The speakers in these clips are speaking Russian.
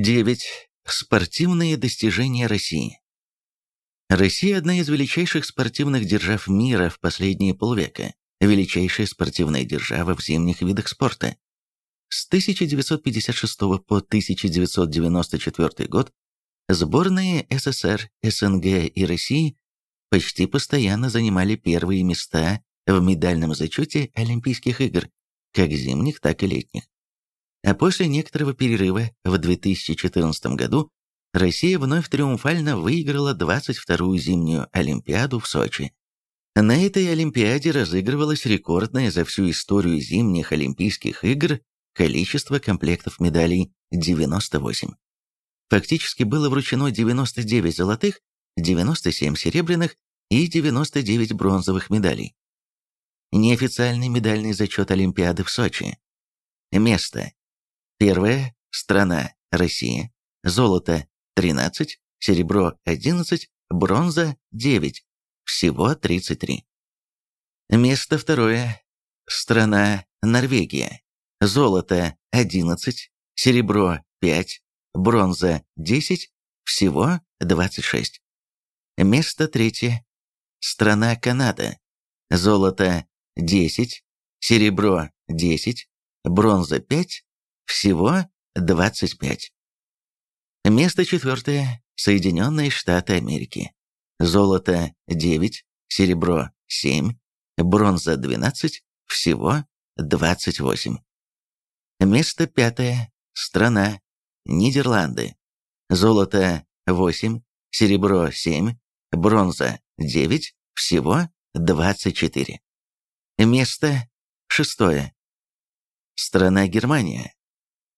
9. Спортивные достижения России. Россия – одна из величайших спортивных держав мира в последние полвека, величайшая спортивная держава в зимних видах спорта. С 1956 по 1994 год сборные СССР, СНГ и России почти постоянно занимали первые места в медальном зачете Олимпийских игр, как зимних, так и летних. А после некоторого перерыва в 2014 году Россия вновь триумфально выиграла 22-ю зимнюю Олимпиаду в Сочи. На этой Олимпиаде разыгрывалось рекордное за всю историю зимних Олимпийских игр количество комплектов медалей – 98. Фактически было вручено 99 золотых, 97 серебряных и 99 бронзовых медалей. Неофициальный медальный зачет Олимпиады в Сочи. Место. Первая – страна Россия. Золото – 13, серебро – 11, бронза – 9. Всего 33. Место второе. Страна Норвегия. Золото – 11, серебро – 5, бронза – 10, всего 26. Место третье. Страна Канада. Золото – 10, серебро – 10, бронза – 5, всего 25. Место четвертое. Соединенные Штаты Америки. Золото 9, серебро 7, бронза 12, всего 28. Место пятое. Страна. Нидерланды. Золото 8, серебро 7, бронза 9, всего 24. Место шестое. Страна Германия.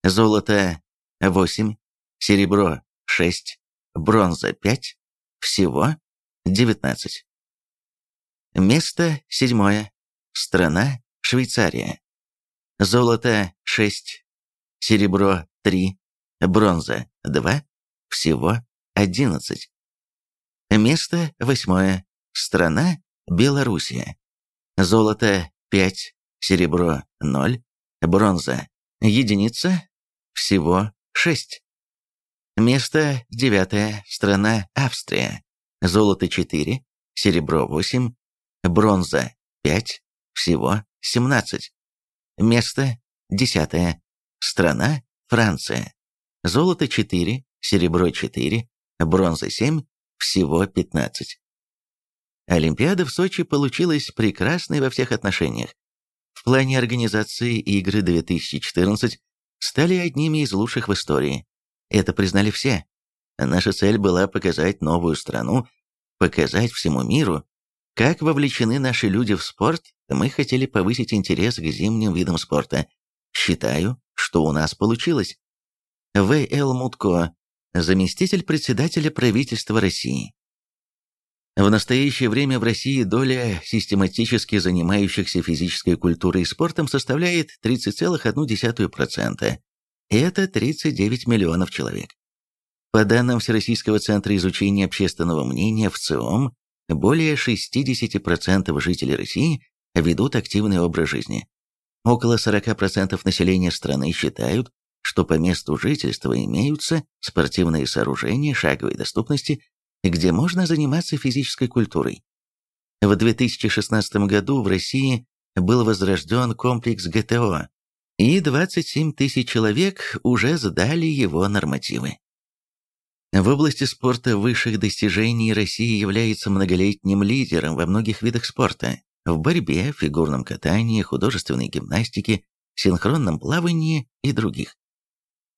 Золото 8, серебро 6, бронза 5, всего 19. Место седьмое. Страна Швейцария. Золото 6, серебро 3, бронза 2, всего 11. Место восьмое. Страна Белоруссия. Золото 5, серебро 0, бронза единица, всего 6. Место девятое. Страна Австрия. Золото 4, серебро 8, бронза 5, всего 17. Место десятое. Страна Франция. Золото 4, серебро 4, бронза 7, всего 15. Олимпиада в Сочи получилась прекрасной во всех отношениях. В плане организации игры 2014 стали одними из лучших в истории. Это признали все. Наша цель была показать новую страну, показать всему миру, как вовлечены наши люди в спорт, мы хотели повысить интерес к зимним видам спорта. Считаю, что у нас получилось. В. Л. Мутко, заместитель председателя правительства России. В настоящее время в России доля систематически занимающихся физической культурой и спортом составляет 30,1%. Это 39 миллионов человек. По данным Всероссийского центра изучения общественного мнения в ЦИОМ, более 60% жителей России ведут активный образ жизни. Около 40% населения страны считают, что по месту жительства имеются спортивные сооружения шаговой доступности где можно заниматься физической культурой. В 2016 году в России был возрожден комплекс ГТО, и 27 тысяч человек уже сдали его нормативы. В области спорта высших достижений Россия является многолетним лидером во многих видах спорта – в борьбе, фигурном катании, художественной гимнастике, синхронном плавании и других.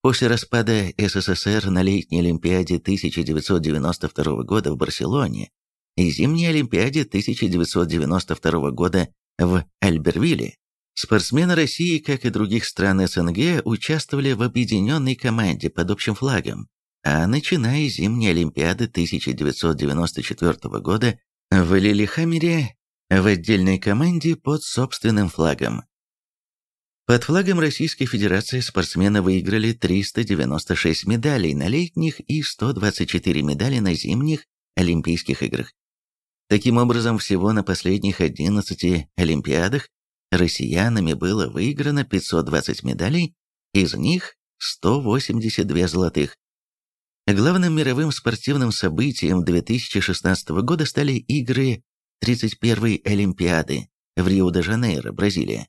После распада СССР на летней Олимпиаде 1992 года в Барселоне и зимней Олимпиаде 1992 года в Альбервилле спортсмены России, как и других стран СНГ, участвовали в объединенной команде под общим флагом, а начиная с зимней Олимпиады 1994 года в Лилихаммере в отдельной команде под собственным флагом. Под флагом Российской Федерации спортсмены выиграли 396 медалей на летних и 124 медали на зимних Олимпийских играх. Таким образом, всего на последних 11 Олимпиадах россиянами было выиграно 520 медалей, из них 182 золотых. Главным мировым спортивным событием 2016 года стали игры 31-й Олимпиады в Рио-де-Жанейро, Бразилия,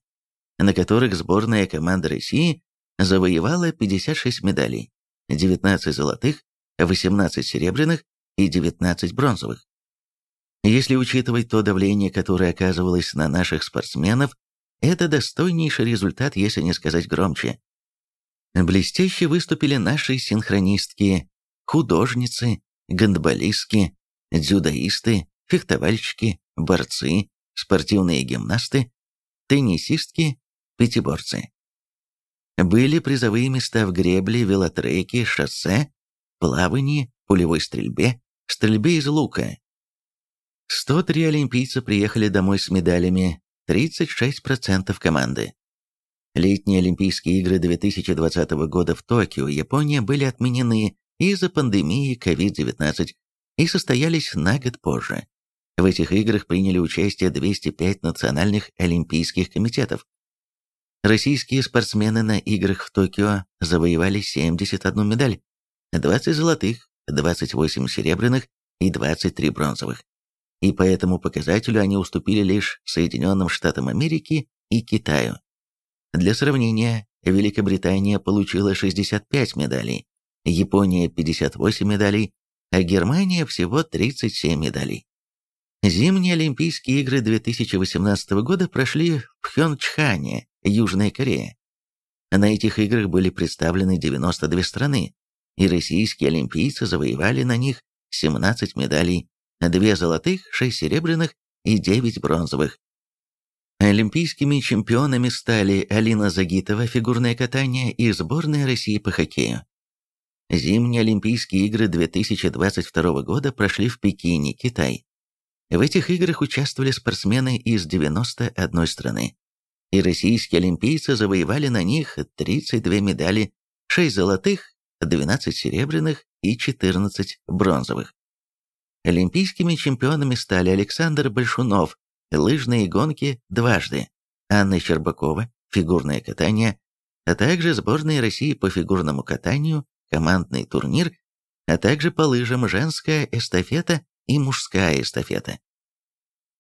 на которых сборная команда России завоевала 56 медалей, 19 золотых, 18 серебряных и 19 бронзовых. Если учитывать то давление, которое оказывалось на наших спортсменов, это достойнейший результат, если не сказать громче. Блестяще выступили наши синхронистки, художницы, гандболистки, дзюдоисты, фехтовальщики, борцы, спортивные гимнасты, теннисистки, пятиборцы. Были призовые места в гребле, велотреке, шоссе, плавании, пулевой стрельбе, стрельбе из лука. 103 олимпийца приехали домой с медалями, 36% команды. Летние Олимпийские игры 2020 года в Токио, Япония были отменены из-за пандемии COVID-19 и состоялись на год позже. В этих играх приняли участие 205 национальных олимпийских комитетов. Российские спортсмены на играх в Токио завоевали 71 медаль, 20 золотых, 28 серебряных и 23 бронзовых. И по этому показателю они уступили лишь Соединенным Штатам Америки и Китаю. Для сравнения, Великобритания получила 65 медалей, Япония 58 медалей, а Германия всего 37 медалей. Зимние Олимпийские игры 2018 года прошли в Пхенчхане, Южная Корея. На этих играх были представлены 92 страны, и российские олимпийцы завоевали на них 17 медалей, 2 золотых, 6 серебряных и 9 бронзовых. Олимпийскими чемпионами стали Алина Загитова, фигурное катание, и сборная России по хоккею. Зимние Олимпийские игры 2022 года прошли в Пекине, Китай. В этих играх участвовали спортсмены из 91 страны. И российские олимпийцы завоевали на них 32 медали, 6 золотых, 12 серебряных и 14 бронзовых. Олимпийскими чемпионами стали Александр Большунов, лыжные гонки дважды, Анна Щербакова, фигурное катание, а также сборная России по фигурному катанию, командный турнир, а также по лыжам женская эстафета и мужская эстафета.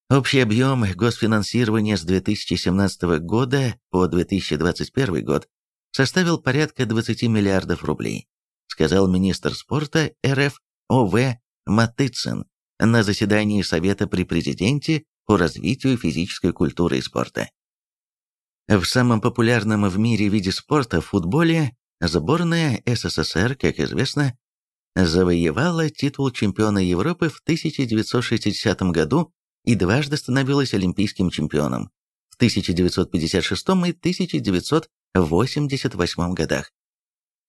Общий объем госфинансирования с 2017 года по 2021 год составил порядка 20 миллиардов рублей, сказал министр спорта РФ О.В. Матыцин на заседании Совета при президенте по развитию физической культуры и спорта. В самом популярном в мире виде спорта, футболе, сборная СССР, как известно, завоевала титул чемпиона Европы в 1960 году и дважды становилась олимпийским чемпионом в 1956 и 1988 годах.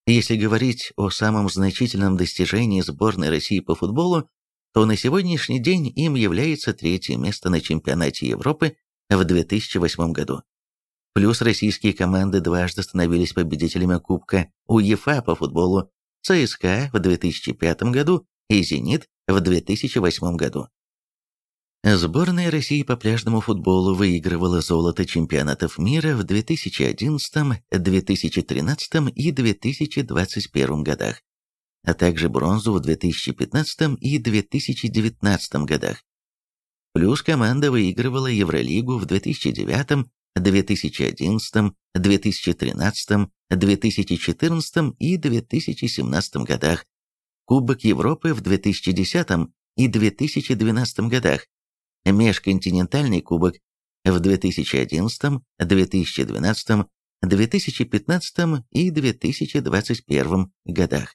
Если говорить о самом значительном достижении сборной России по футболу, то на сегодняшний день им является третье место на чемпионате Европы в 2008 году. Плюс российские команды дважды становились победителями Кубка УЕФА по футболу ЦСКА в 2005 году и «Зенит» в 2008 году. Сборная России по пляжному футболу выигрывала золото чемпионатов мира в 2011, 2013 и 2021 годах, а также бронзу в 2015 и 2019 годах. Плюс команда выигрывала Евролигу в 2009, 2011, 2013, 2014 и 2017 годах, Кубок Европы в 2010 и 2012 годах, межконтинентальный кубок в 2011, 2012, 2015 и 2021 годах.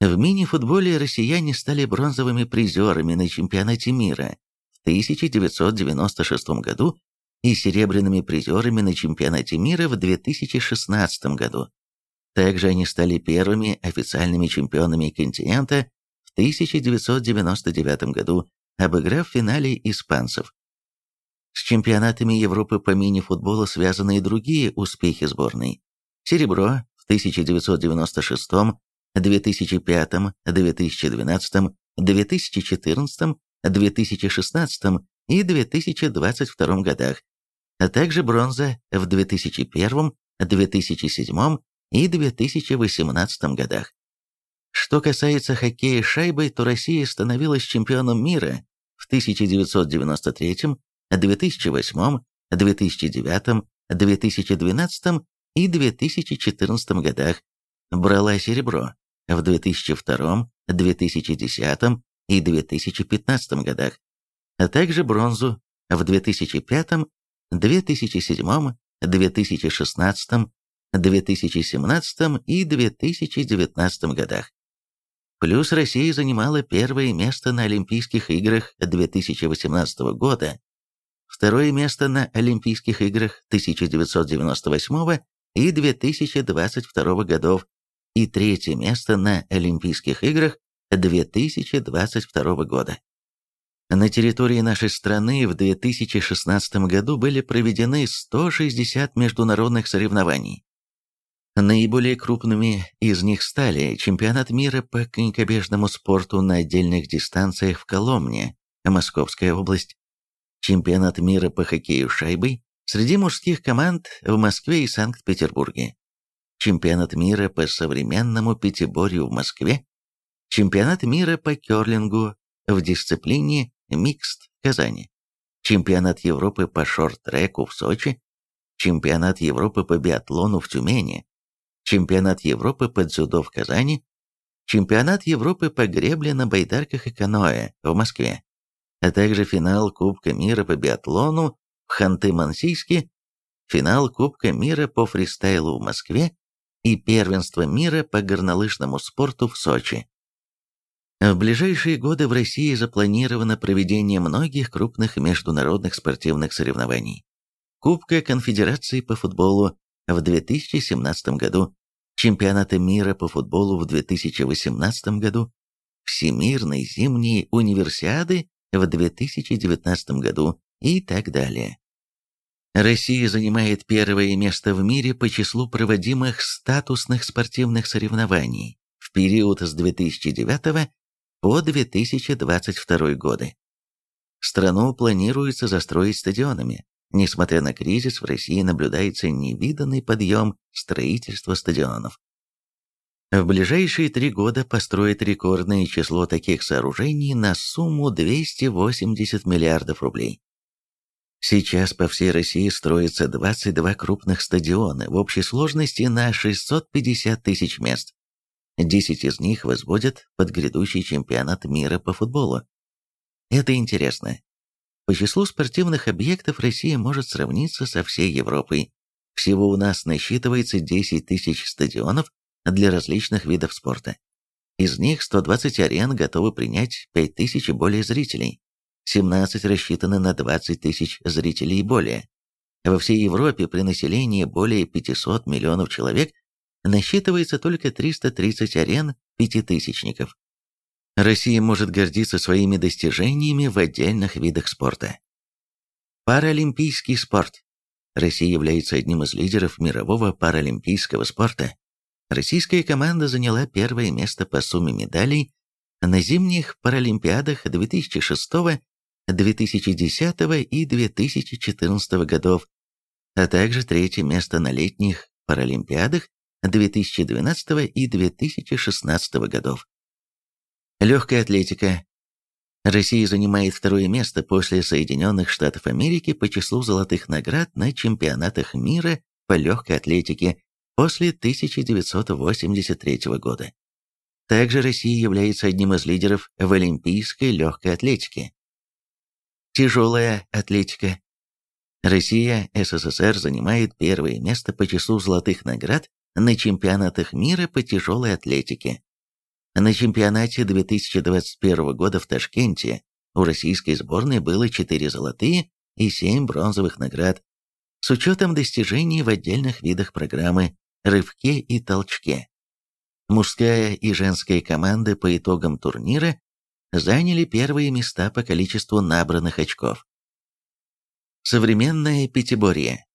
В мини-футболе россияне стали бронзовыми призерами на чемпионате мира в 1996 году и серебряными призерами на чемпионате мира в 2016 году. Также они стали первыми официальными чемпионами континента в 1999 году обыграв в финале испанцев. С чемпионатами Европы по мини-футболу связаны и другие успехи сборной. Серебро в 1996, 2005, 2012, 2014, 2016 и 2022 годах, а также бронза в 2001, 2007 и 2018 годах. Что касается хоккея шайбой, то Россия становилась чемпионом мира в 1993, 2008, 2009, 2012 и 2014 годах, брала серебро в 2002, 2010 и 2015 годах, а также бронзу в 2005, 2007, 2016, 2017 и 2019 годах. Плюс Россия занимала первое место на Олимпийских играх 2018 года, второе место на Олимпийских играх 1998 и 2022 годов и третье место на Олимпийских играх 2022 года. На территории нашей страны в 2016 году были проведены 160 международных соревнований. Наиболее крупными из них стали чемпионат мира по конькобежному спорту на отдельных дистанциях в Коломне, Московская область, чемпионат мира по хоккею шайбой среди мужских команд в Москве и Санкт-Петербурге, чемпионат мира по современному пятиборью в Москве, чемпионат мира по керлингу в дисциплине микст в Казани, чемпионат Европы по шорт-треку в Сочи, чемпионат Европы по биатлону в Тюмени, чемпионат Европы по дзюдо в Казани, чемпионат Европы по гребле на байдарках и каноэ в Москве, а также финал Кубка мира по биатлону в Ханты-Мансийске, финал Кубка мира по фристайлу в Москве и первенство мира по горнолыжному спорту в Сочи. В ближайшие годы в России запланировано проведение многих крупных международных спортивных соревнований. Кубка Конфедерации по футболу в 2017 году, Чемпионата мира по футболу в 2018 году, Всемирной зимней универсиады в 2019 году и так далее. Россия занимает первое место в мире по числу проводимых статусных спортивных соревнований в период с 2009 по 2022 годы. Страну планируется застроить стадионами. Несмотря на кризис, в России наблюдается невиданный подъем строительства стадионов. В ближайшие три года построят рекордное число таких сооружений на сумму 280 миллиардов рублей. Сейчас по всей России строится 22 крупных стадиона в общей сложности на 650 тысяч мест. 10 из них возводят под грядущий чемпионат мира по футболу. Это интересно. По числу спортивных объектов Россия может сравниться со всей Европой. Всего у нас насчитывается 10 тысяч стадионов для различных видов спорта. Из них 120 арен готовы принять 5 тысяч и более зрителей. 17 рассчитаны на 20 тысяч зрителей и более. Во всей Европе при населении более 500 миллионов человек насчитывается только 330 арен пятитысячников. Россия может гордиться своими достижениями в отдельных видах спорта. Паралимпийский спорт. Россия является одним из лидеров мирового паралимпийского спорта. Российская команда заняла первое место по сумме медалей на зимних паралимпиадах 2006 2010 и 2014 годов, а также третье место на летних Паралимпиадах 2012 и 2016 годов. Легкая атлетика. Россия занимает второе место после Соединенных Штатов Америки по числу золотых наград на чемпионатах мира по легкой атлетике после 1983 года. Также Россия является одним из лидеров в олимпийской легкой атлетике. Тяжелая атлетика. Россия, СССР занимает первое место по числу золотых наград на чемпионатах мира по тяжелой атлетике. На чемпионате 2021 года в Ташкенте у российской сборной было 4 золотые и 7 бронзовых наград, с учетом достижений в отдельных видах программы «Рывке» и «Толчке». Мужская и женская команды по итогам турнира заняли первые места по количеству набранных очков. Современное пятиборье.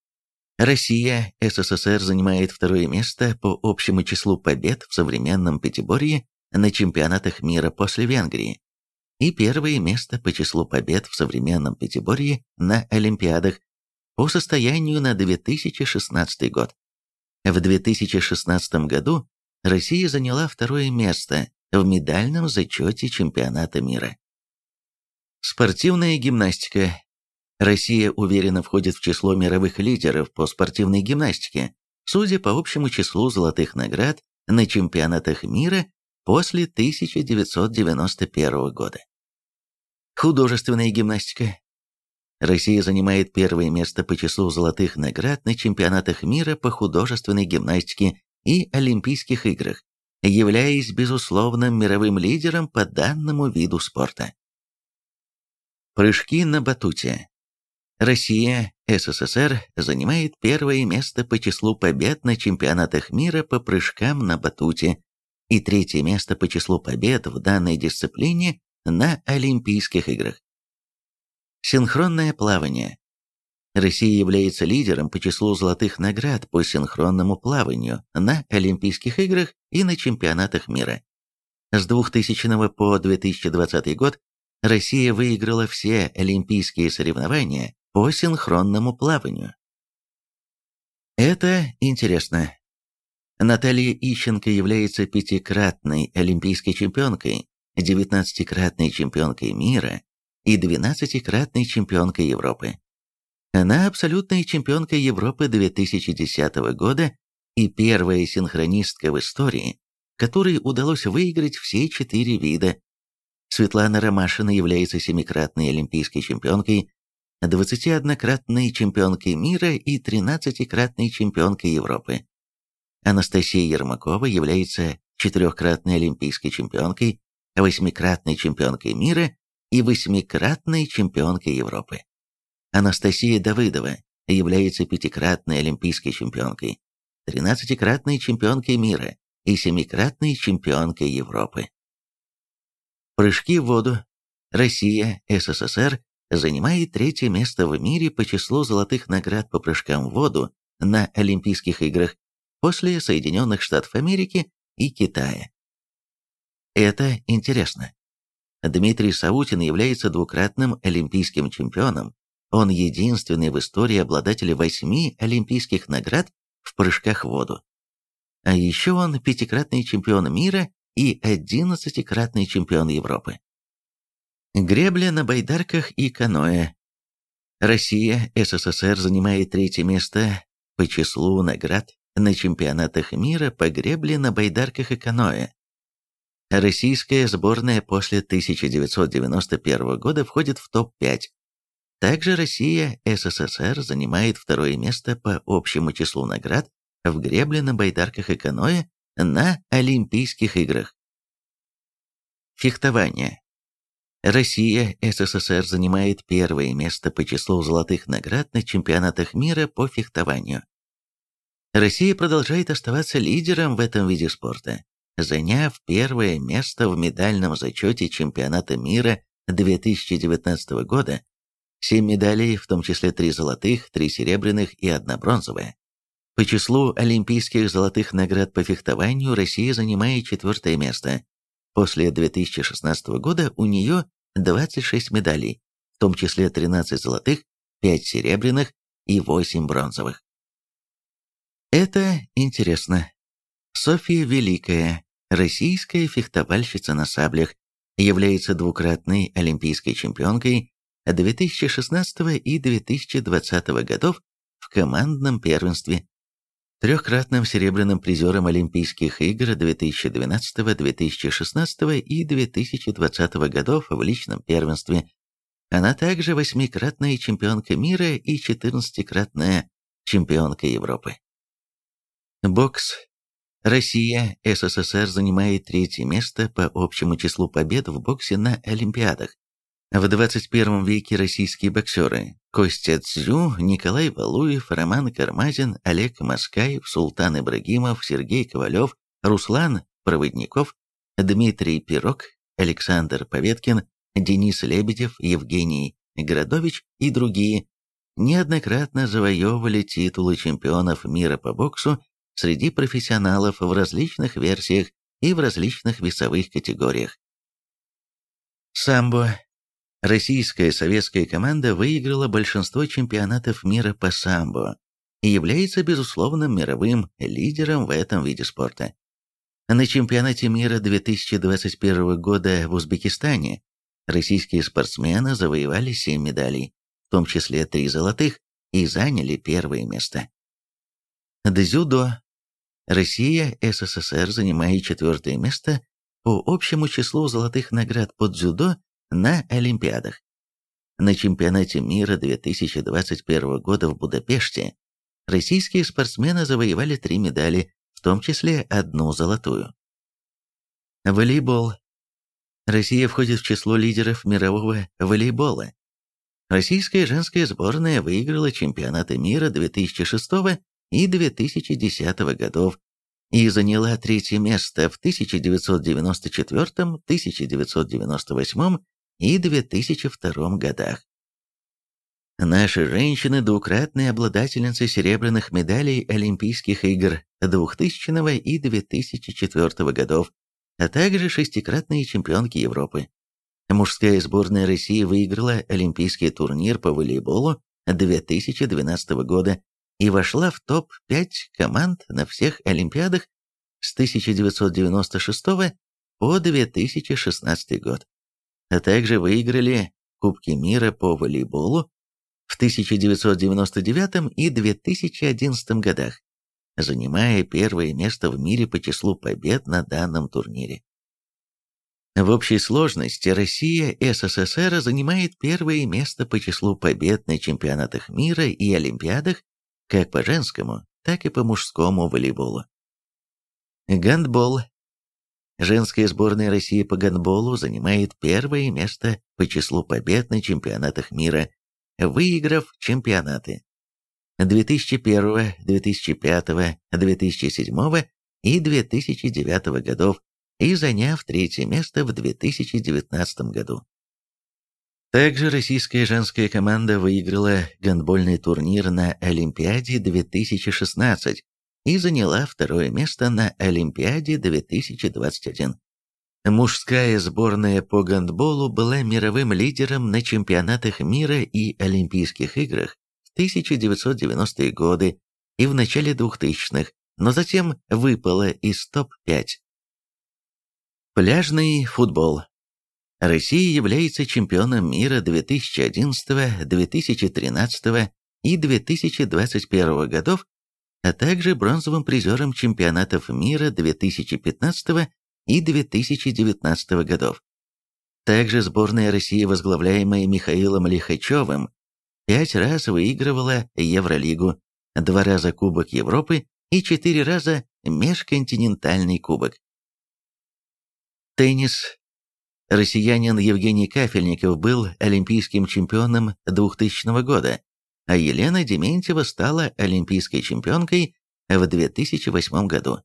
Россия, СССР занимает второе место по общему числу побед в современном пятиборье на чемпионатах мира после Венгрии и первое место по числу побед в современном пятиборье на Олимпиадах по состоянию на 2016 год. В 2016 году Россия заняла второе место в медальном зачете чемпионата мира. Спортивная гимнастика. Россия уверенно входит в число мировых лидеров по спортивной гимнастике, судя по общему числу золотых наград на чемпионатах мира после 1991 года. Художественная гимнастика. Россия занимает первое место по числу золотых наград на чемпионатах мира по художественной гимнастике и Олимпийских играх, являясь безусловным мировым лидером по данному виду спорта. Прыжки на батуте. Россия, СССР занимает первое место по числу побед на чемпионатах мира по прыжкам на батуте и третье место по числу побед в данной дисциплине на Олимпийских играх. Синхронное плавание. Россия является лидером по числу золотых наград по синхронному плаванию на Олимпийских играх и на чемпионатах мира. С 2000 по 2020 год Россия выиграла все олимпийские соревнования по синхронному плаванию. Это интересно. Наталья Ищенко является пятикратной олимпийской чемпионкой, девятнадцатикратной чемпионкой мира и двенадцатикратной чемпионкой Европы. Она абсолютная чемпионка Европы 2010 года и первая синхронистка в истории, которой удалось выиграть все четыре вида. Светлана Ромашина является семикратной олимпийской чемпионкой, 21-кратной чемпионкой мира и 13-кратной чемпионкой Европы. Анастасия Ермакова является четырехкратной олимпийской чемпионкой, восьмикратной чемпионкой мира и восьмикратной чемпионкой Европы. Анастасия Давыдова является пятикратной олимпийской чемпионкой, тринадцатикратной чемпионкой мира и семикратной чемпионкой Европы. Прыжки в воду. Россия, СССР занимает третье место в мире по числу золотых наград по прыжкам в воду на Олимпийских играх после Соединенных Штатов Америки и Китая. Это интересно. Дмитрий Саутин является двукратным олимпийским чемпионом. Он единственный в истории обладатель восьми олимпийских наград в прыжках в воду. А еще он пятикратный чемпион мира и одиннадцатикратный чемпион Европы. Гребля на байдарках и каноэ. Россия, СССР занимает третье место по числу наград на чемпионатах мира по гребле на байдарках и каноэ. Российская сборная после 1991 года входит в топ-5. Также Россия, СССР занимает второе место по общему числу наград в гребле на байдарках и каноэ на Олимпийских играх. Фехтование. Россия, СССР занимает первое место по числу золотых наград на чемпионатах мира по фехтованию. Россия продолжает оставаться лидером в этом виде спорта, заняв первое место в медальном зачете чемпионата мира 2019 года, 7 медалей, в том числе 3 золотых, 3 серебряных и 1 бронзовая. По числу олимпийских золотых наград по фехтованию Россия занимает четвертое место. После 2016 года у нее 26 медалей, в том числе 13 золотых, 5 серебряных и 8 бронзовых. Это интересно. Софья Великая, российская фехтовальщица на саблях, является двукратной олимпийской чемпионкой 2016 и 2020 годов в командном первенстве, трехкратным серебряным призером Олимпийских игр 2012, 2016 и 2020 годов в личном первенстве. Она также восьмикратная чемпионка мира и четырнадцатикратная чемпионка Европы. Бокс Россия, СССР занимает третье место по общему числу побед в боксе на Олимпиадах. В 21 веке российские боксеры Костя Цзю, Николай Валуев, Роман Кармазин, Олег Маскаев, Султан Ибрагимов, Сергей Ковалев, Руслан Проводников, Дмитрий Пирог, Александр Поветкин, Денис Лебедев, Евгений Градович и другие неоднократно завоевывали титулы чемпионов мира по боксу среди профессионалов в различных версиях и в различных весовых категориях. Самбо. Российская советская команда выиграла большинство чемпионатов мира по самбо является безусловным мировым лидером в этом виде спорта. На чемпионате мира 2021 года в Узбекистане российские спортсмены завоевали 7 медалей, в том числе 3 золотых, и заняли первое место. Дзюдо. Россия, СССР занимает четвертое место по общему числу золотых наград по дзюдо на Олимпиадах. На чемпионате мира 2021 года в Будапеште российские спортсмены завоевали три медали, в том числе одну золотую. Волейбол. Россия входит в число лидеров мирового волейбола. Российская женская сборная выиграла чемпионаты мира 2006 и 2010 годов и заняла третье место в 1994, 1998 и 2002 годах. Наши женщины – двукратные обладательницы серебряных медалей Олимпийских игр 2000 и 2004 годов, а также шестикратные чемпионки Европы. Мужская сборная России выиграла Олимпийский турнир по волейболу 2012 года и вошла в топ-5 команд на всех Олимпиадах с 1996 по 2016 год, а также выиграли Кубки мира по волейболу в 1999 и 2011 годах, занимая первое место в мире по числу побед на данном турнире. В общей сложности Россия СССР занимает первое место по числу побед на чемпионатах мира и Олимпиадах как по женскому, так и по мужскому волейболу. Гандбол. Женская сборная России по гандболу занимает первое место по числу побед на чемпионатах мира выиграв чемпионаты 2001, 2005, 2007 и 2009 годов и заняв третье место в 2019 году. Также российская женская команда выиграла гандбольный турнир на Олимпиаде 2016 и заняла второе место на Олимпиаде 2021. Мужская сборная по гандболу была мировым лидером на чемпионатах мира и Олимпийских играх в 1990-е годы и в начале 2000-х, но затем выпала из топ-5. Пляжный футбол. Россия является чемпионом мира 2011, 2013 и 2021 годов, а также бронзовым призером чемпионатов мира 2015 и 2019 годов. Также сборная России, возглавляемая Михаилом Лихачевым, пять раз выигрывала Евролигу, два раза Кубок Европы и четыре раза Межконтинентальный кубок. Теннис. Россиянин Евгений Кафельников был олимпийским чемпионом 2000 года, а Елена Дементьева стала олимпийской чемпионкой в 2008 году.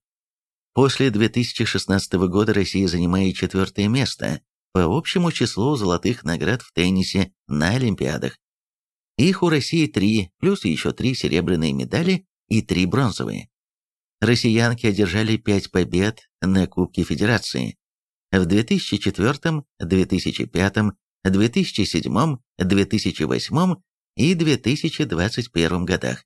После 2016 года Россия занимает четвертое место по общему числу золотых наград в теннисе на Олимпиадах. Их у России три, плюс еще три серебряные медали и три бронзовые. Россиянки одержали пять побед на Кубке Федерации в 2004, 2005, 2007, 2008 и 2021 годах.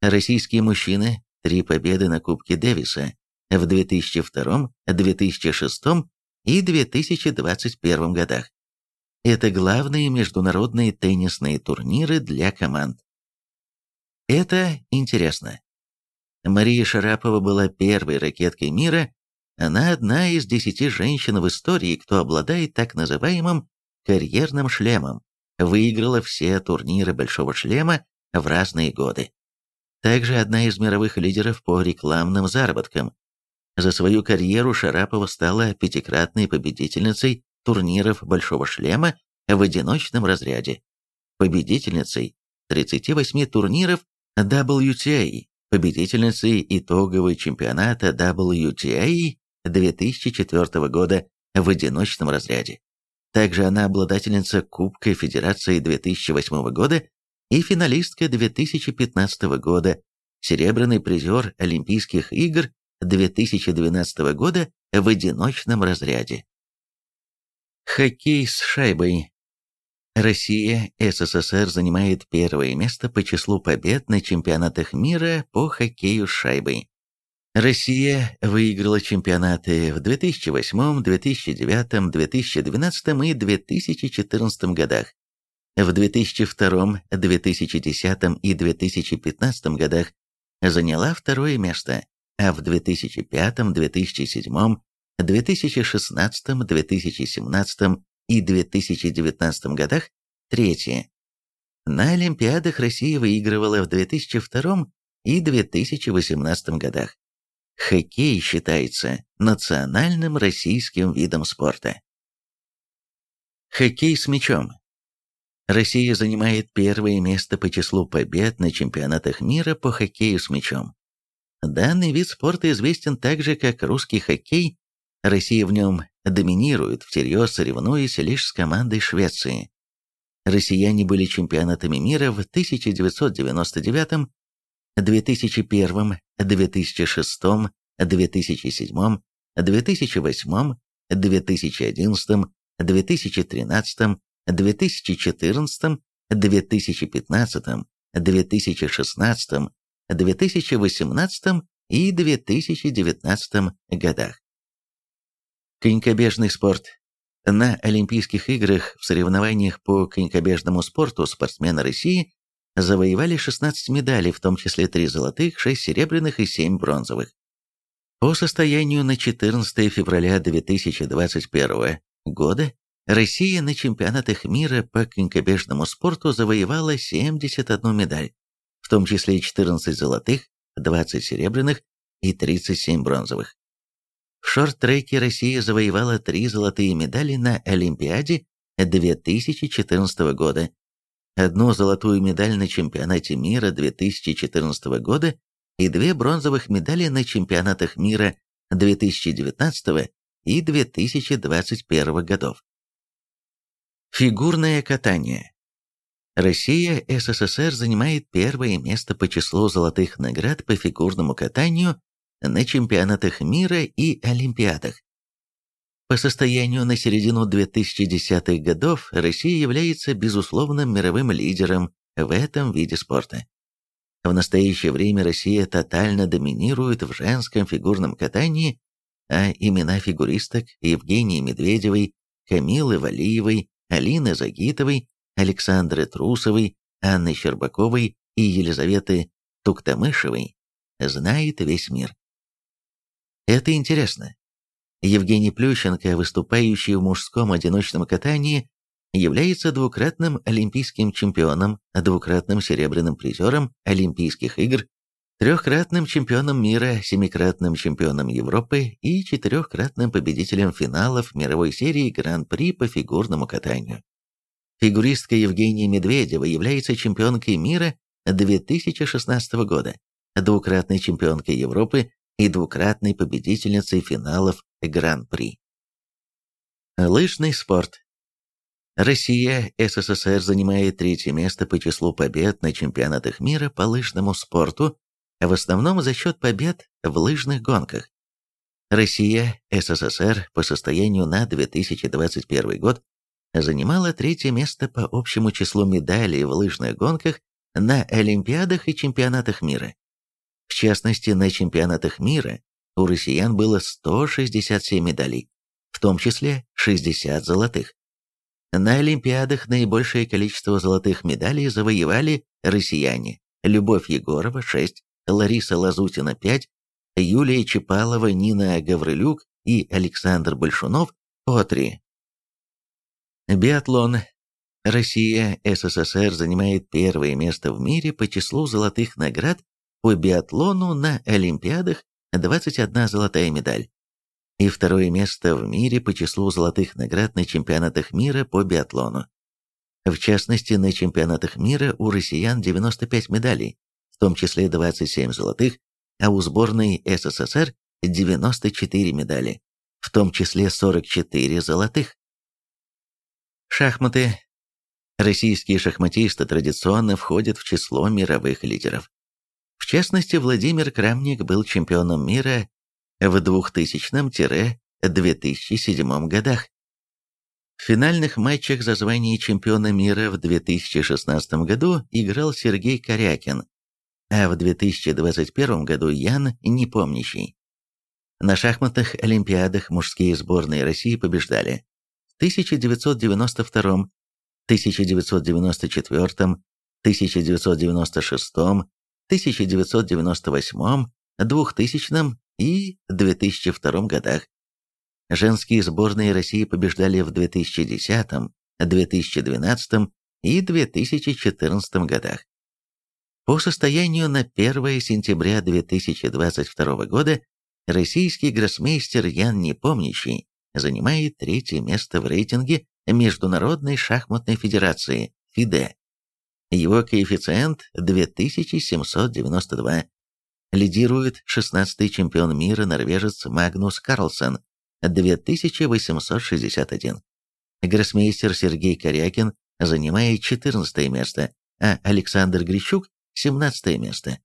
Российские мужчины – три победы на Кубке Дэвиса, в 2002, 2006 и 2021 годах. Это главные международные теннисные турниры для команд. Это интересно. Мария Шарапова была первой ракеткой мира, она одна из десяти женщин в истории, кто обладает так называемым карьерным шлемом, выиграла все турниры Большого шлема в разные годы. Также одна из мировых лидеров по рекламным заработкам, за свою карьеру Шарапова стала пятикратной победительницей турниров «Большого шлема» в одиночном разряде, победительницей 38 турниров WTA, победительницей итогового чемпионата WTA 2004 года в одиночном разряде. Также она обладательница Кубка Федерации 2008 года и финалистка 2015 года, серебряный призер Олимпийских игр 2012 года в одиночном разряде. Хоккей с шайбой. Россия, СССР занимает первое место по числу побед на чемпионатах мира по хоккею с шайбой. Россия выиграла чемпионаты в 2008, 2009, 2012 и 2014 годах. В 2002, 2010 и 2015 годах заняла второе место, а в 2005, 2007, 2016, 2017 и 2019 годах третье. На Олимпиадах Россия выигрывала в 2002 и 2018 годах. Хоккей считается национальным российским видом спорта. Хоккей с мячом. Россия занимает первое место по числу побед на чемпионатах мира по хоккею с мячом. Данный вид спорта известен также как русский хоккей. Россия в нем доминирует, всерьез соревнуясь лишь с командой Швеции. Россияне были чемпионатами мира в 1999, 2001, 2006, 2007, 2008, 2011, 2013, 2014, 2015, 2016, 2018 и 2019 годах. Конькобежный спорт. На Олимпийских играх в соревнованиях по конькобежному спорту спортсмены России завоевали 16 медалей, в том числе 3 золотых, 6 серебряных и 7 бронзовых. По состоянию на 14 февраля 2021 года Россия на чемпионатах мира по конькобежному спорту завоевала 71 медаль, в том числе 14 золотых, 20 серебряных и 37 бронзовых. В шорт-треке Россия завоевала 3 золотые медали на Олимпиаде 2014 года, одну золотую медаль на чемпионате мира 2014 года и две бронзовых медали на чемпионатах мира 2019 и 2021 годов. Фигурное катание. Россия, СССР занимает первое место по числу золотых наград по фигурному катанию на чемпионатах мира и Олимпиадах. По состоянию на середину 2010-х годов Россия является безусловным мировым лидером в этом виде спорта. В настоящее время Россия тотально доминирует в женском фигурном катании, а имена фигуристок Евгении Медведевой, Камилы Валиевой, Алины Загитовой, Александры Трусовой, Анны Щербаковой и Елизаветы Туктамышевой знает весь мир. Это интересно. Евгений Плющенко, выступающий в мужском одиночном катании, является двукратным олимпийским чемпионом, двукратным серебряным призером Олимпийских игр, трехкратным чемпионом мира, семикратным чемпионом Европы и четырехкратным победителем финалов мировой серии Гран-при по фигурному катанию. Фигуристка Евгения Медведева является чемпионкой мира 2016 года, двукратной чемпионкой Европы и двукратной победительницей финалов Гран-при. Лыжный спорт. Россия, СССР занимает третье место по числу побед на чемпионатах мира по лыжному спорту, в основном за счет побед в лыжных гонках. Россия, СССР по состоянию на 2021 год занимала третье место по общему числу медалей в лыжных гонках на Олимпиадах и чемпионатах мира. В частности, на чемпионатах мира у россиян было 167 медалей, в том числе 60 золотых. На Олимпиадах наибольшее количество золотых медалей завоевали россияне Любовь Егорова – 6, Лариса Лазутина – 5, Юлия Чепалова, Нина Гаврилюк и Александр Большунов – по 3. Биатлон. Россия, СССР занимает первое место в мире по числу золотых наград по биатлону на Олимпиадах 21 золотая медаль. И второе место в мире по числу золотых наград на чемпионатах мира по биатлону. В частности, на чемпионатах мира у россиян 95 медалей, в том числе 27 золотых, а у сборной СССР 94 медали, в том числе 44 золотых. Шахматы. Российские шахматисты традиционно входят в число мировых лидеров. В частности, Владимир Крамник был чемпионом мира в 2000-2007 годах. В финальных матчах за звание чемпиона мира в 2016 году играл Сергей Корякин, а в 2021 году Ян Непомнящий. На шахматных олимпиадах мужские сборные России побеждали в 1992, 1994, 1996, 1998, 2000 и 2002 годах. Женские сборные России побеждали в 2010, 2012 и 2014 годах. По состоянию на 1 сентября 2022 года российский гроссмейстер Ян Непомнящий занимает третье место в рейтинге Международной шахматной федерации ФИДЕ. Его коэффициент 2792. Лидирует 16-й чемпион мира норвежец Магнус Карлсен 2861. Гроссмейстер Сергей Корякин занимает 14 место, а Александр Грищук – 17 место.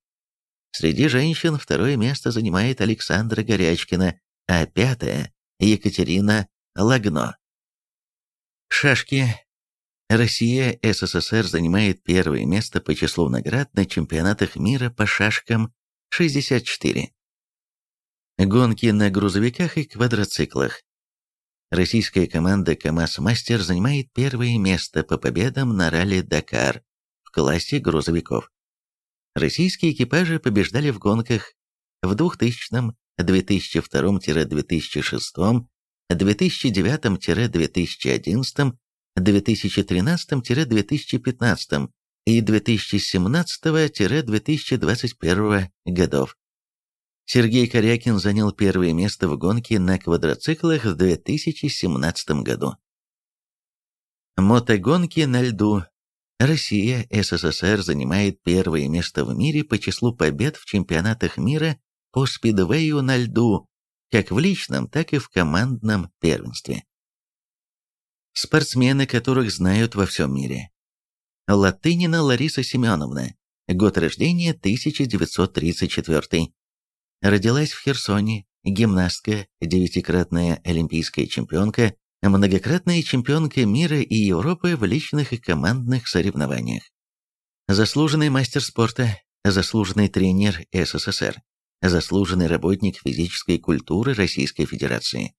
Среди женщин второе место занимает Александра Горячкина, а пятое – Екатерина Лагно. Шашки. Россия, СССР занимает первое место по числу наград на чемпионатах мира по шашкам – 64. Гонки на грузовиках и квадроциклах. Российская команда КАМАЗ-Мастер занимает первое место по победам на ралли «Дакар» в классе грузовиков. Российские экипажи побеждали в гонках в 2000, 2002-2006, 2009-2011, 2013-2015 и 2017-2021 годов. Сергей Корякин занял первое место в гонке на квадроциклах в 2017 году. Мотогонки на льду. Россия, СССР занимает первое место в мире по числу побед в чемпионатах мира по спидвею на льду, как в личном, так и в командном первенстве. Спортсмены, которых знают во всем мире. Латынина Лариса Семеновна. Год рождения 1934. Родилась в Херсоне, гимнастка, девятикратная олимпийская чемпионка, многократная чемпионка мира и Европы в личных и командных соревнованиях. Заслуженный мастер спорта, заслуженный тренер СССР, заслуженный работник физической культуры Российской Федерации.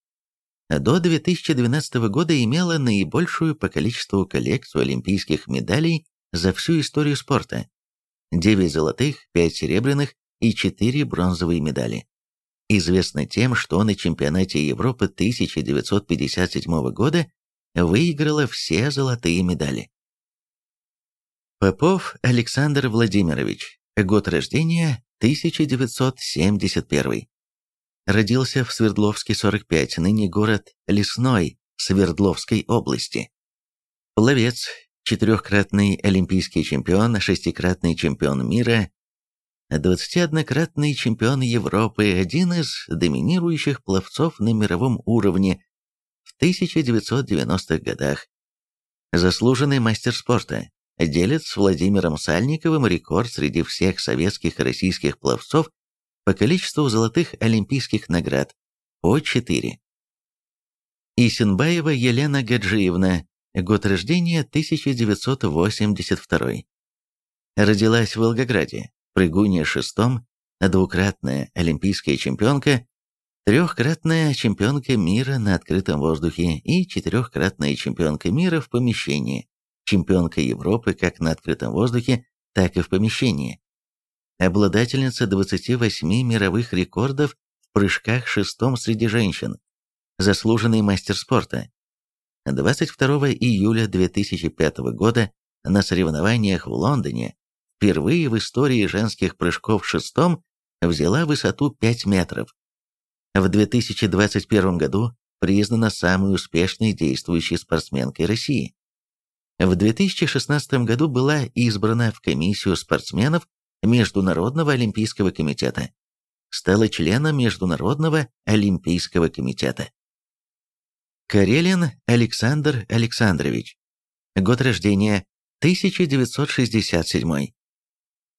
До 2012 года имела наибольшую по количеству коллекцию олимпийских медалей за всю историю спорта. 9 золотых, 5 серебряных и 4 бронзовые медали. Известно тем, что на чемпионате Европы 1957 года выиграла все золотые медали. Попов Александр Владимирович. Год рождения 1971. Родился в Свердловске 45, ныне город Лесной Свердловской области. Пловец, четырехкратный олимпийский чемпион, шестикратный чемпион мира, 21-кратный чемпион Европы, один из доминирующих пловцов на мировом уровне в 1990-х годах. Заслуженный мастер спорта, делит с Владимиром Сальниковым рекорд среди всех советских и российских пловцов по количеству золотых олимпийских наград – по 4. Исенбаева Елена Гаджиевна, год рождения 1982. Родилась в Волгограде, прыгунья шестом, двукратная олимпийская чемпионка, трехкратная чемпионка мира на открытом воздухе и четырехкратная чемпионка мира в помещении, чемпионка Европы как на открытом воздухе, так и в помещении. Обладательница 28 мировых рекордов в прыжках шестом среди женщин, заслуженный мастер спорта. 22 июля 2005 года на соревнованиях в Лондоне впервые в истории женских прыжков шестом взяла высоту 5 метров. В 2021 году признана самой успешной действующей спортсменкой России. В 2016 году была избрана в комиссию спортсменов Международного олимпийского комитета. Стала членом Международного олимпийского комитета. Карелин Александр Александрович. Год рождения 1967.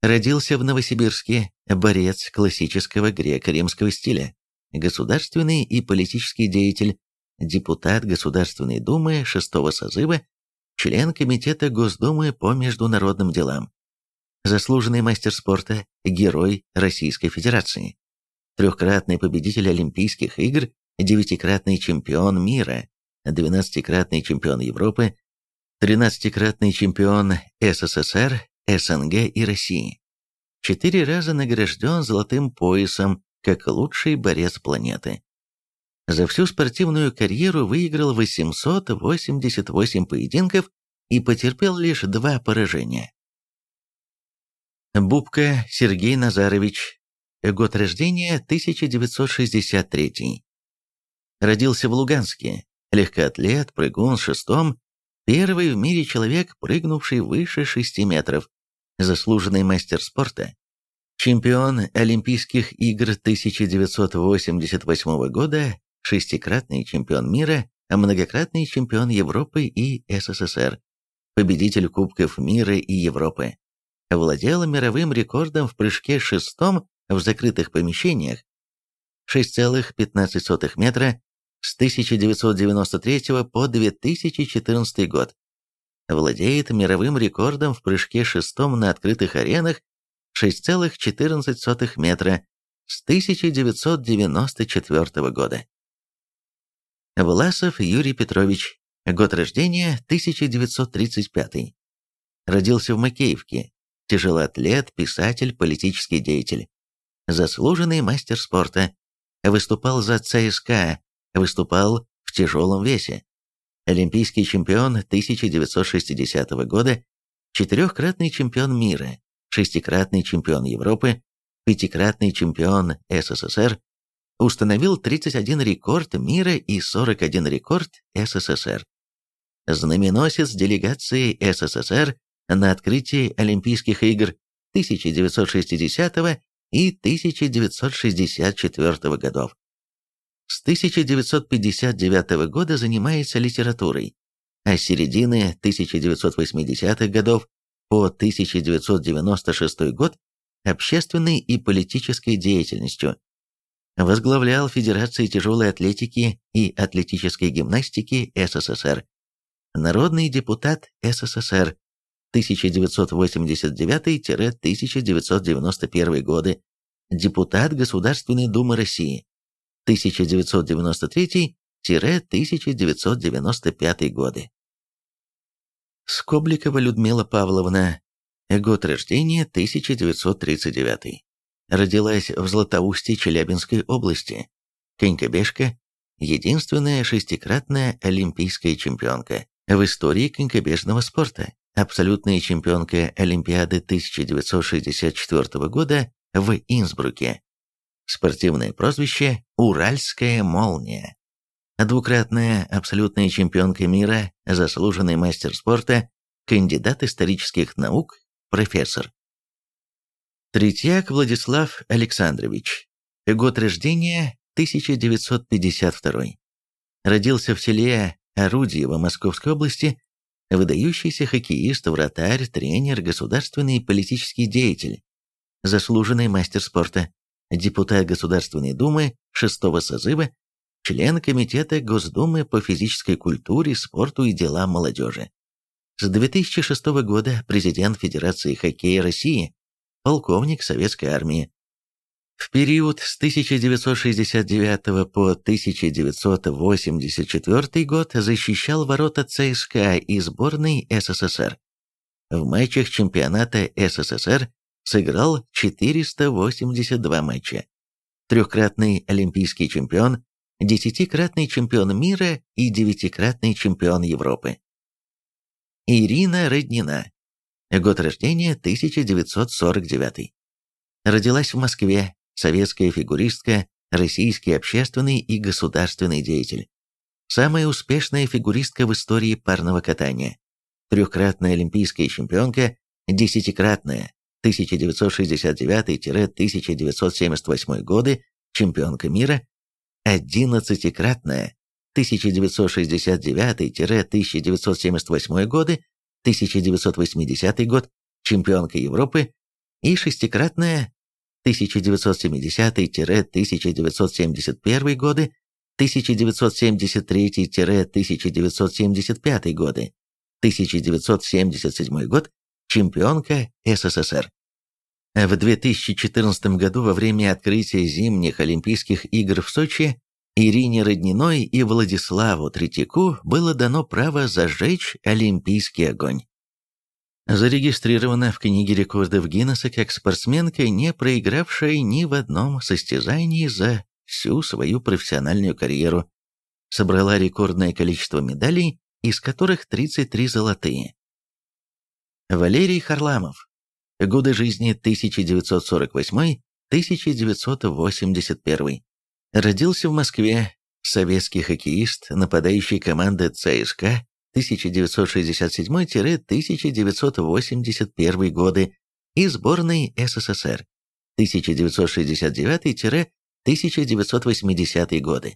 Родился в Новосибирске, борец классического греко-римского стиля, государственный и политический деятель, депутат Государственной Думы шестого созыва, член Комитета Госдумы по международным делам, заслуженный мастер спорта, герой Российской Федерации, трехкратный победитель Олимпийских игр, девятикратный чемпион мира, двенадцатикратный чемпион Европы, тринадцатикратный чемпион СССР, СНГ и России. Четыре раза награжден золотым поясом как лучший борец планеты. За всю спортивную карьеру выиграл 888 поединков и потерпел лишь два поражения. Бубка Сергей Назарович. Год рождения 1963. Родился в Луганске. Легкоатлет, прыгун шестом, первый в мире человек, прыгнувший выше 6 метров, заслуженный мастер спорта, чемпион Олимпийских игр 1988 года, шестикратный чемпион мира, многократный чемпион Европы и СССР, победитель Кубков мира и Европы. Владел мировым рекордом в прыжке шестом в закрытых помещениях 6,15 метра с 1993 по 2014 год. Владеет мировым рекордом в прыжке шестом на открытых аренах 6,14 метра с 1994 года. Власов Юрий Петрович. Год рождения 1935. Родился в Макеевке. Тяжелоатлет, писатель, политический деятель. Заслуженный мастер спорта. Выступал за ЦСКА, выступал в тяжелом весе. Олимпийский чемпион 1960 года, четырехкратный чемпион мира, шестикратный чемпион Европы, пятикратный чемпион СССР, установил 31 рекорд мира и 41 рекорд СССР. Знаменосец делегации СССР на открытии Олимпийских игр 1960 и 1964 годов. С 1959 года занимается литературой, а с середины 1980-х годов по 1996 год общественной и политической деятельностью. Возглавлял Федерации тяжелой атлетики и атлетической гимнастики СССР. Народный депутат СССР 1989-1991 годы. Депутат Государственной Думы России 1993-1995 годы. Скобликова Людмила Павловна. Год рождения 1939. Родилась в Златоусте Челябинской области. Конькобежка – единственная шестикратная олимпийская чемпионка в истории конькобежного спорта, абсолютная чемпионка Олимпиады 1964 года в Инсбруке. Спортивное прозвище «Уральская молния» двукратная абсолютная чемпионка мира, заслуженный мастер спорта, кандидат исторических наук, профессор. Третьяк Владислав Александрович. Год рождения 1952. Родился в селе Орудьево Московской области, выдающийся хоккеист, вратарь, тренер, государственный и политический деятель, заслуженный мастер спорта, депутат Государственной Думы шестого созыва, член Комитета Госдумы по физической культуре, спорту и делам молодежи. С 2006 года президент Федерации хоккея России, полковник Советской армии. В период с 1969 по 1984 год защищал ворота ЦСКА и сборной СССР. В матчах чемпионата СССР сыграл 482 матча. Трехкратный олимпийский чемпион, десятикратный чемпион мира и девятикратный чемпион Европы. Ирина Роднина. Год рождения 1949. Родилась в Москве, советская фигуристка, российский общественный и государственный деятель. Самая успешная фигуристка в истории парного катания. Трехкратная олимпийская чемпионка, десятикратная 1969-1978 годы чемпионка мира, одиннадцатикратная 1969-1978 годы, 1980 год, чемпионка Европы и шестикратная 1970-1971 годы, 1973-1975 годы, 1977 год – чемпионка СССР. В 2014 году во время открытия зимних Олимпийских игр в Сочи Ирине Родниной и Владиславу Третьяку было дано право зажечь олимпийский огонь. Зарегистрирована в книге рекордов Гиннесса как спортсменка, не проигравшая ни в одном состязании за всю свою профессиональную карьеру. Собрала рекордное количество медалей, из которых 33 золотые. Валерий Харламов. Годы жизни 1948-1981. Родился в Москве, советский хоккеист, нападающий команды ЦСКА 1967-1981 годы и сборной СССР. 1969-1980 годы.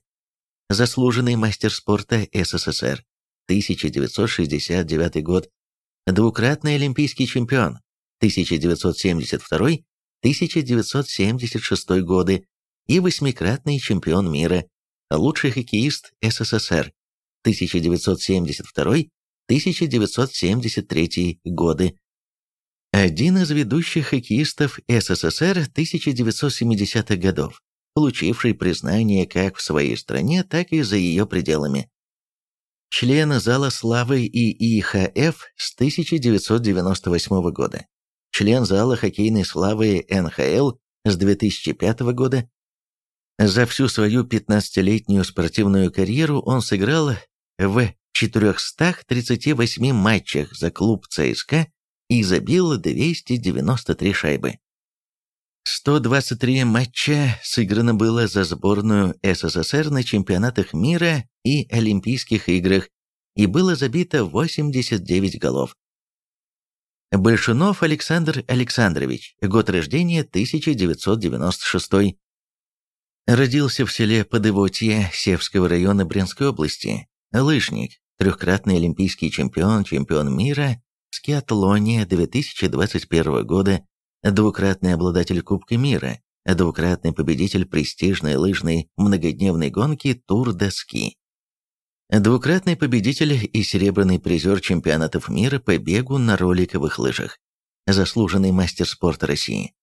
Заслуженный мастер спорта СССР. 1969 год. Двукратный олимпийский чемпион. 1972-1976 годы. И восьмикратный чемпион мира, лучший хоккеист СССР 1972-1973 годы. Один из ведущих хоккеистов СССР 1970-х годов, получивший признание как в своей стране, так и за ее пределами. Член Зала славы ИИХФ с 1998 года. Член Зала хоккейной славы НХЛ с 2005 года, за всю свою 15-летнюю спортивную карьеру он сыграл в 438 матчах за клуб ЦСКА и забил 293 шайбы. 123 матча сыграно было за сборную СССР на чемпионатах мира и Олимпийских играх, и было забито 89 голов. Большунов Александр Александрович, год рождения 1996, Родился в селе Подывотье Севского района Брянской области. Лыжник, трехкратный олимпийский чемпион, чемпион мира в скиатлоне 2021 года, двукратный обладатель Кубка мира, двукратный победитель престижной лыжной многодневной гонки Тур де Ски. Двукратный победитель и серебряный призер чемпионатов мира по бегу на роликовых лыжах. Заслуженный мастер спорта России.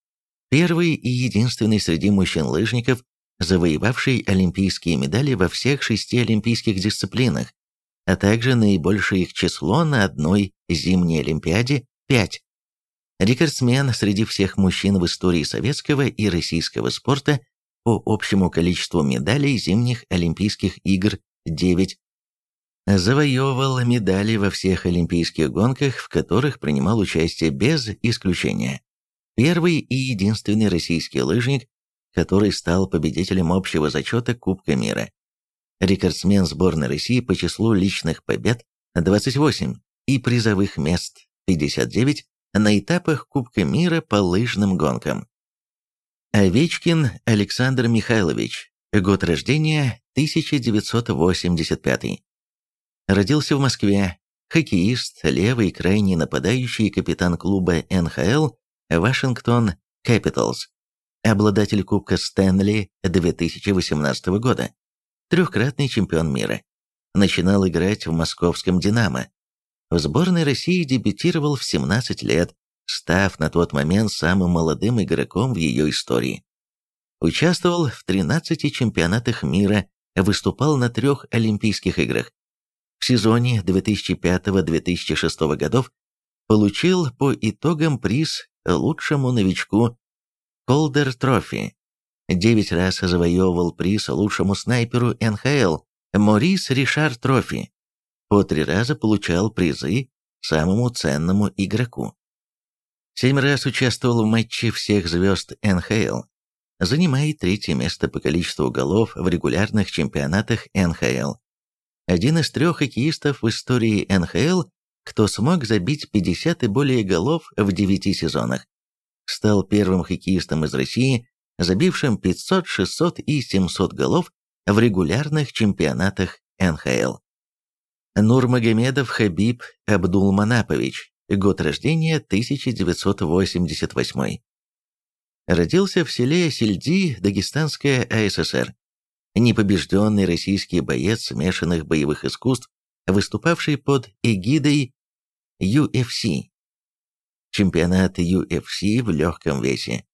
Первый и единственный среди мужчин-лыжников, завоевавший олимпийские медали во всех шести олимпийских дисциплинах, а также наибольшее их число на одной зимней Олимпиаде – пять. Рекордсмен среди всех мужчин в истории советского и российского спорта по общему количеству медалей зимних Олимпийских игр – 9. Завоевывал медали во всех олимпийских гонках, в которых принимал участие без исключения. Первый и единственный российский лыжник, который стал победителем общего зачета Кубка мира. Рекордсмен сборной России по числу личных побед 28 и призовых мест 59 на этапах Кубка мира по лыжным гонкам. Овечкин Александр Михайлович, год рождения 1985. Родился в Москве, хоккеист, левый крайний нападающий капитан клуба НХЛ Вашингтон Capitals обладатель Кубка Стэнли 2018 года, трехкратный чемпион мира. Начинал играть в московском «Динамо». В сборной России дебютировал в 17 лет, став на тот момент самым молодым игроком в ее истории. Участвовал в 13 чемпионатах мира, выступал на трех Олимпийских играх. В сезоне 2005-2006 годов получил по итогам приз лучшему новичку Колдер Трофи. Девять раз завоевывал приз лучшему снайперу НХЛ Морис Ришар Трофи. По три раза получал призы самому ценному игроку. Семь раз участвовал в матче всех звезд НХЛ. Занимает третье место по количеству голов в регулярных чемпионатах НХЛ. Один из трех хоккеистов в истории НХЛ, кто смог забить 50 и более голов в девяти сезонах стал первым хоккеистом из России, забившим 500, 600 и 700 голов в регулярных чемпионатах НХЛ. Нурмагомедов Хабиб Абдулманапович, год рождения 1988. Родился в селе Сельди, Дагестанская АССР. непобежденный российский боец смешанных боевых искусств, выступавший под эгидой UFC. Чемпионат UFC в легком весе.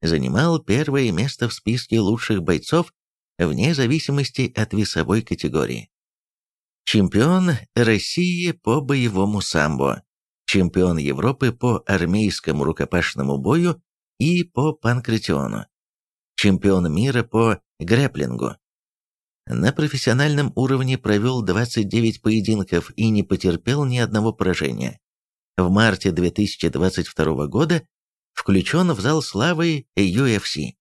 Занимал первое место в списке лучших бойцов вне зависимости от весовой категории. Чемпион России по боевому самбо. Чемпион Европы по армейскому рукопашному бою и по панкратиону. Чемпион мира по грэплингу. На профессиональном уровне провел 29 поединков и не потерпел ни одного поражения. В марте 2022 года включен в зал славы UFC.